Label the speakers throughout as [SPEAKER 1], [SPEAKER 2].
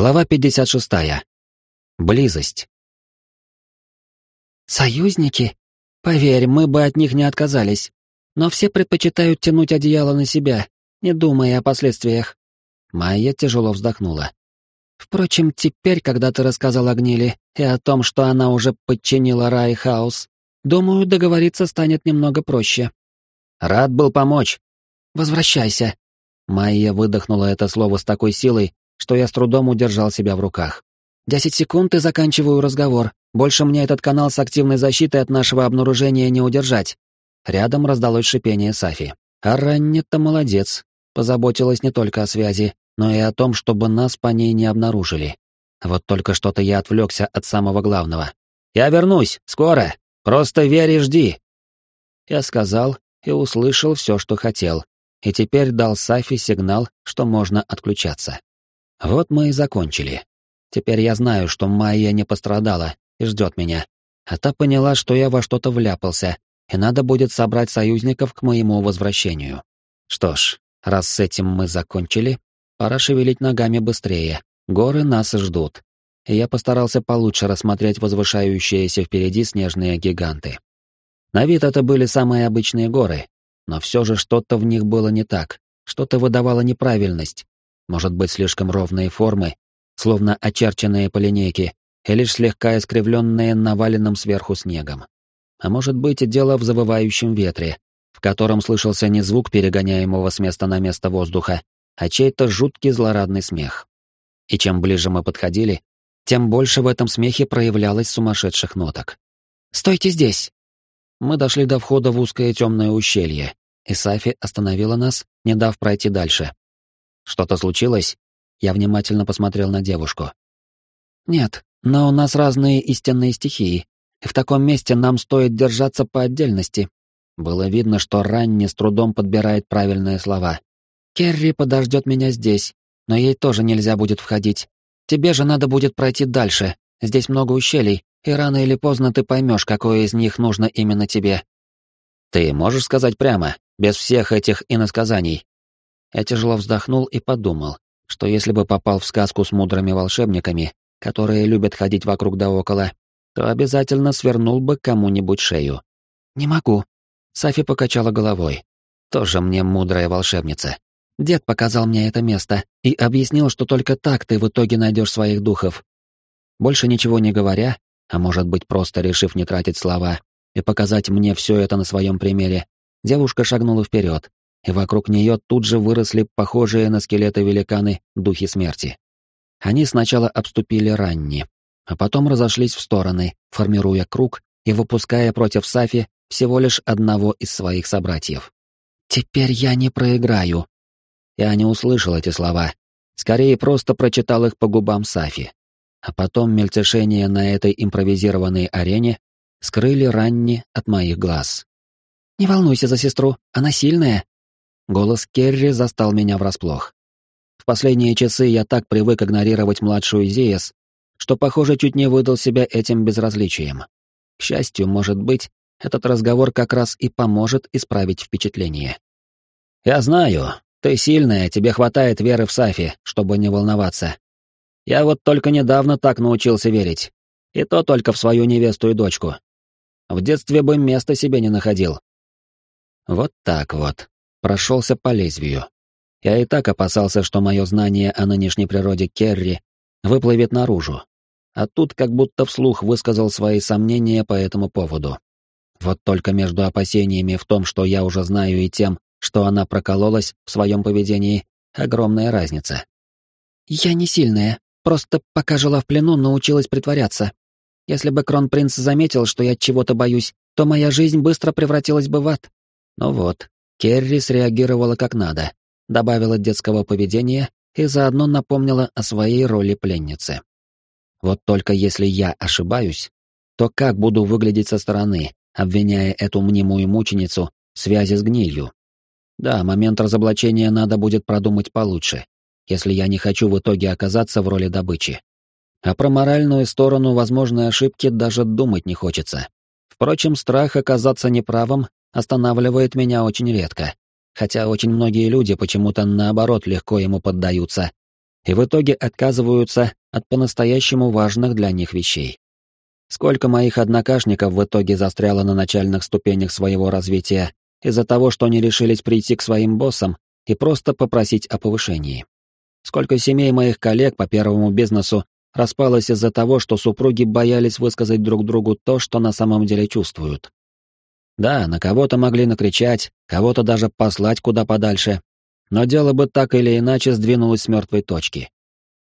[SPEAKER 1] Глава 56. Близость.
[SPEAKER 2] Союзники? Поверь, мы бы от них не отказались. Но все предпочитают тянуть одеяло на себя, не думая о последствиях.
[SPEAKER 1] Майя тяжело вздохнула.
[SPEAKER 2] Впрочем, теперь, когда ты рассказал о гнили и о том, что она уже подчинила Рай Хаус, думаю, договориться станет немного проще.
[SPEAKER 1] Рад был помочь.
[SPEAKER 2] Возвращайся.
[SPEAKER 1] Майя выдохнула это слово с такой силой, что я с трудом удержал себя в руках.
[SPEAKER 2] «Десять секунд и заканчиваю разговор. Больше мне этот канал с активной защитой от нашего обнаружения не удержать».
[SPEAKER 1] Рядом раздалось шипение Сафи. А Ранни-то молодец. Позаботилась не только о связи, но и о том, чтобы нас по ней не обнаружили. Вот только что-то я отвлекся от самого главного. «Я вернусь! Скоро! Просто верь и жди!» Я сказал и услышал все, что хотел, и теперь дал Сафи сигнал, что можно отключаться. Вот мы и закончили. Теперь я знаю, что Майя не пострадала и ждет меня. А та поняла, что я во что-то вляпался, и надо будет собрать союзников к моему возвращению. Что ж, раз с этим мы закончили, пора шевелить ногами быстрее. Горы нас ждут. И я постарался получше рассмотреть возвышающиеся впереди снежные гиганты. На вид это были самые обычные горы, но все же что-то в них было не так, что-то выдавало неправильность, может быть, слишком ровные формы, словно очерченные по линейке, и лишь слегка искривленные наваленным сверху снегом. А может быть, дело в завывающем ветре, в котором слышался не звук перегоняемого с места на место воздуха, а чей-то жуткий злорадный смех. И чем ближе мы подходили, тем больше в этом смехе проявлялось сумасшедших ноток.
[SPEAKER 2] «Стойте здесь!»
[SPEAKER 1] Мы дошли до входа в узкое темное ущелье, и Сафи остановила нас, не дав пройти дальше. Что-то случилось? Я внимательно посмотрел на девушку.
[SPEAKER 2] Нет, но у нас разные истинные стихии, и в таком месте нам стоит держаться по отдельности.
[SPEAKER 1] Было видно, что Ранни с трудом подбирает правильные слова.
[SPEAKER 2] Керри подождет меня здесь, но ей тоже нельзя будет входить. Тебе же надо будет пройти дальше. Здесь много ущелий, и рано или поздно ты поймешь, какое из них нужно именно тебе.
[SPEAKER 1] Ты можешь сказать прямо, без всех этих иносказаний? Я тяжело вздохнул и подумал, что если бы попал в сказку с мудрыми волшебниками, которые любят ходить вокруг да около, то обязательно свернул бы кому-нибудь шею.
[SPEAKER 2] «Не могу», —
[SPEAKER 1] Сафи покачала головой. «Тоже мне мудрая волшебница.
[SPEAKER 2] Дед показал мне это место и объяснил, что только так ты в итоге найдешь своих духов».
[SPEAKER 1] Больше ничего не говоря, а может быть просто решив не тратить слова и показать мне все это на своем примере, девушка шагнула вперед, и вокруг нее тут же выросли похожие на скелеты великаны духи смерти. Они сначала обступили Ранни, а потом разошлись в стороны, формируя круг и выпуская против Сафи всего лишь одного из своих собратьев.
[SPEAKER 2] «Теперь я не проиграю».
[SPEAKER 1] Я не услышал эти слова, скорее просто прочитал их по губам Сафи. А потом мельтешение на этой импровизированной арене скрыли Ранни от моих глаз.
[SPEAKER 2] «Не волнуйся за сестру, она сильная»,
[SPEAKER 1] Голос Керри застал меня врасплох. В последние часы я так привык игнорировать младшую Зиес, что, похоже, чуть не выдал себя этим безразличием. К счастью, может быть, этот разговор как раз и поможет исправить впечатление. «Я знаю, ты сильная, тебе хватает веры в Сафи, чтобы не волноваться. Я вот только недавно так научился верить. И то только в свою невесту и дочку. В детстве бы места себе не находил». Вот так вот прошелся по лезвию. Я и так опасался, что мое знание о нынешней природе Керри выплывет наружу. А тут как будто вслух высказал свои сомнения по этому поводу. Вот только между опасениями в том, что я уже знаю, и тем, что она прокололась в своем поведении, огромная разница.
[SPEAKER 2] «Я не сильная, просто пока жила в плену, научилась притворяться. Если бы кронпринц заметил, что я чего-то боюсь, то моя жизнь быстро превратилась бы в ад.
[SPEAKER 1] Ну вот, Керри среагировала как надо, добавила детского поведения и заодно напомнила о своей роли пленницы. Вот только если я ошибаюсь, то как буду выглядеть со стороны, обвиняя эту мнимую мученицу в связи с гнилью? Да, момент разоблачения надо будет продумать получше, если я не хочу в итоге оказаться в роли добычи. А про моральную сторону возможной ошибки даже думать не хочется. Впрочем, страх оказаться неправым останавливает меня очень редко, хотя очень многие люди почему-то наоборот легко ему поддаются. и в итоге отказываются от по-настоящему важных для них вещей. Сколько моих однокашников в итоге застряло на начальных ступенях своего развития из-за того, что не решились прийти к своим боссам и просто попросить о повышении. Сколько семей моих коллег по первому бизнесу распалось из-за того, что супруги боялись высказать друг другу то, что на самом деле чувствуют. Да, на кого-то могли накричать, кого-то даже послать куда подальше, но дело бы так или иначе сдвинулось с мертвой точки.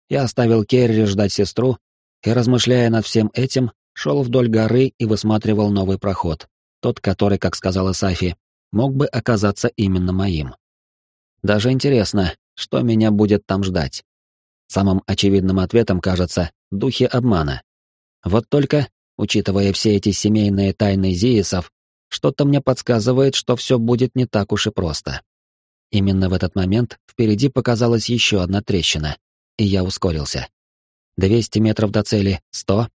[SPEAKER 1] Я оставил Керри ждать сестру и, размышляя над всем этим, шел вдоль горы и высматривал новый проход, тот, который, как сказала Сафи, мог бы оказаться именно моим. Даже интересно, что меня будет там ждать. Самым очевидным ответом кажется духи обмана. Вот только, учитывая все эти семейные тайны Зиесов, что-то мне подсказывает, что все будет не так уж и просто. Именно в этот момент впереди показалась еще одна трещина, и я ускорился. 200 метров до цели, 100.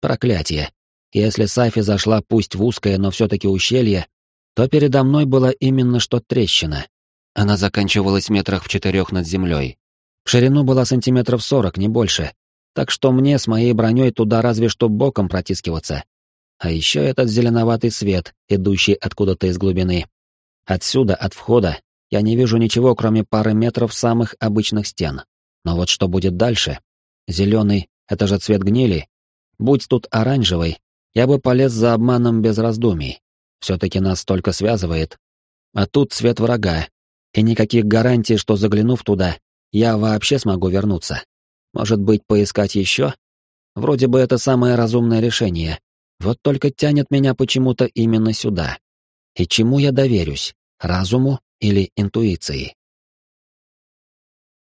[SPEAKER 1] Проклятие. Если Сафи зашла пусть в узкое, но все-таки ущелье, то передо мной была именно что трещина. Она заканчивалась метрах в четырех над землей. В ширину была сантиметров сорок, не больше. Так что мне с моей броней туда разве что боком протискиваться. А еще этот зеленоватый свет, идущий откуда-то из глубины. Отсюда, от входа, я не вижу ничего, кроме пары метров самых обычных стен. Но вот что будет дальше? Зеленый — это же цвет гнили. Будь тут оранжевый, я бы полез за обманом без раздумий. Все-таки нас только связывает. А тут цвет врага, и никаких гарантий, что заглянув туда, я вообще смогу вернуться. Может быть, поискать еще? Вроде бы это самое разумное решение. Вот только тянет меня почему-то именно сюда. И чему я доверюсь? Разуму или интуиции?